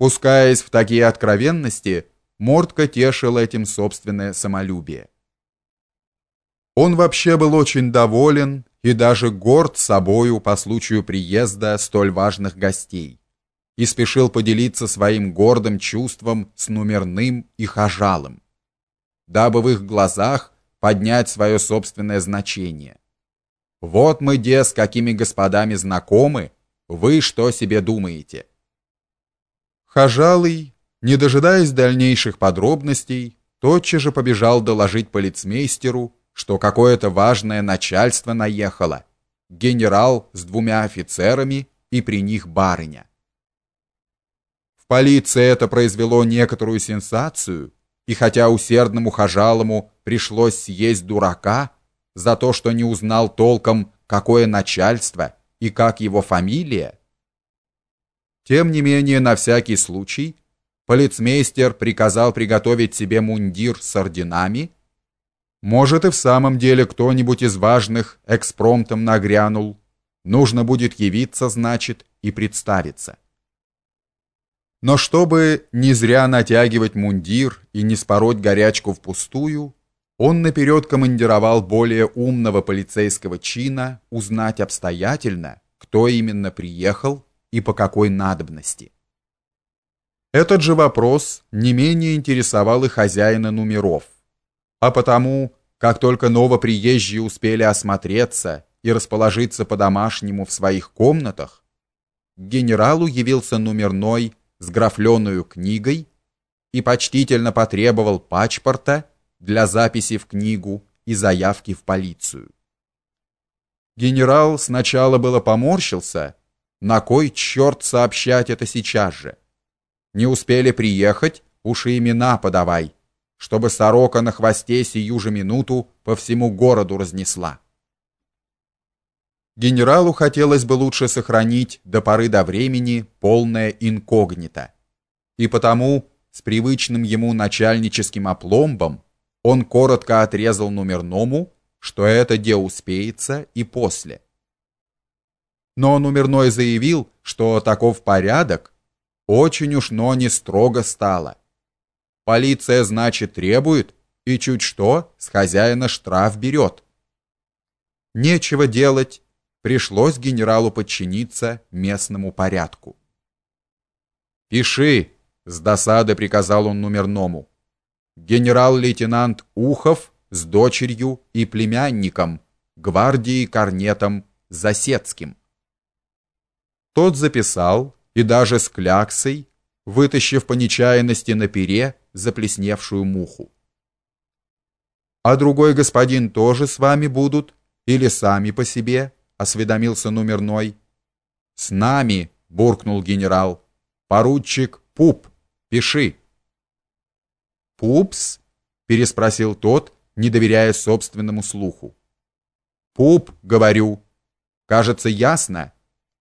Пускаясь в такие откровенности, Мортко тешил этим собственное самолюбие. Он вообще был очень доволен и даже горд собою по случаю приезда столь важных гостей и спешил поделиться своим гордым чувством с номерным и хожалым, дабы в их глазах поднять свое собственное значение. Вот мы, де, с какими господами знакомы, вы что себе думаете? Хожалый, не дожидаясь дальнейших подробностей, тотчас же побежал доложить полицмейстеру, что какое-то важное начальство наехало, генерал с двумя офицерами и при них барыня. В полиции это произвело некоторую сенсацию, и хотя усердному хожалому пришлось съесть дурака за то, что не узнал толком, какое начальство и как его фамилия, тем не менее на всякий случай полицмейстер приказал приготовить себе мундир с орденами. Может и в самом деле кто-нибудь из важных экспромтом нагрянул. Нужно будет явиться, значит, и представиться. Но чтобы не зря натягивать мундир и не спороть горячку впустую, он наперед командировал более умного полицейского чина узнать обстоятельно, кто именно приехал и по какой надобности. Этот же вопрос не менее интересовал и хозяина номеров. А потому, как только новоприезжие успели осмотреться и расположиться по-домашнему в своих комнатах, генералу явился номерной с графленную книгой и почтительно потребовал пачпорта для записи в книгу и заявки в полицию. Генерал сначала было поморщился, на кой черт сообщать это сейчас же? Не успели приехать, уж и имена подавай, чтобы сорока на хвосте сию же минуту по всему городу разнесла. Генералу хотелось бы лучше сохранить до поры до времени полное инкогнито. И потому с привычным ему начальническим опломбом он коротко отрезал номерному, что это де успеется и после но номерной заявил, что таков порядок, очень уж но не строго стало. Полиция, значит, требует, и чуть что, с хозяина штраф берет. Нечего делать, пришлось генералу подчиниться местному порядку. «Пиши», — с досады приказал он номерному. «Генерал-лейтенант Ухов с дочерью и племянником, гвардии корнетом Засецким». Тот записал и даже с кляксой, вытащив по нечаянности на пере заплесневшую муху. А другой господин тоже с вами будут или сами по себе? осведомился номерной. С нами, буркнул генерал. Поручик Пуп, пиши. Пупс? переспросил тот, не доверяя собственному слуху. Пуп, говорю. Кажется, ясно.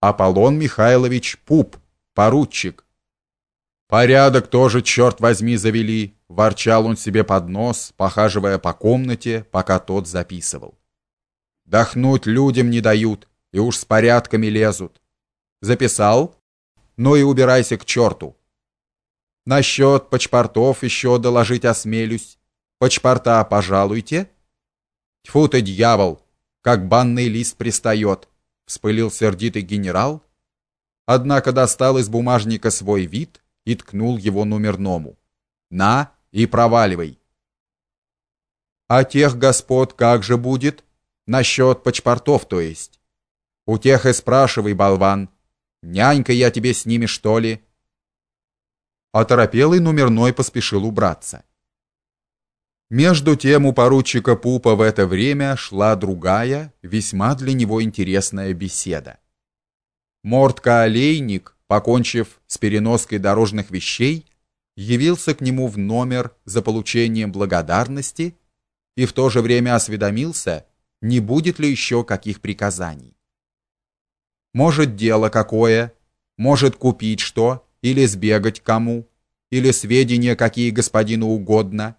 Аполлон Михайлович Пуп, поручик. Порядок тоже, черт возьми, завели, ворчал он себе под нос, похаживая по комнате, пока тот записывал. Дохнуть людям не дают, и уж с порядками лезут. Записал? Ну и убирайся к черту. Насчет почпортов еще доложить осмелюсь. Почпорта пожалуйте. Тьфу ты, дьявол, как банный лист пристает вспылил сердитый генерал, однако достал из бумажника свой вид и ткнул его номерному. На и проваливай. А тех господ как же будет? Насчет почпортов, то есть. У тех и спрашивай, болван. Нянька я тебе с ними, что ли? Оторопелый номерной поспешил убраться. Между тем у поручика Пупа в это время шла другая, весьма для него интересная беседа. Мортка-олейник, покончив с переноской дорожных вещей, явился к нему в номер за получением благодарности и в то же время осведомился, не будет ли еще каких приказаний. Может, дело какое, может купить что или сбегать кому, или сведения какие господину угодно –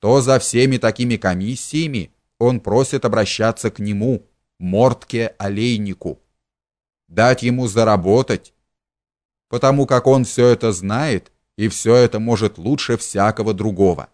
то за всеми такими комиссиями он просит обращаться к нему, Мортке Олейнику, дать ему заработать. потому как он все это знает и все это может лучше всякого другого.